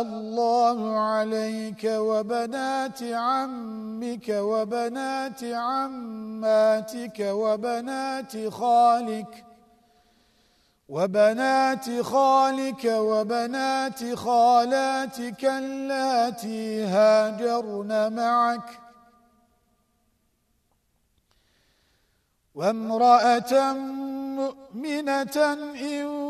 الله عليك وبنات عمك وبنات عماتك وبنات خالك وبنات خالك وبنات خالاتك اللاتي هاجرن معك وامرأة مؤمنة إن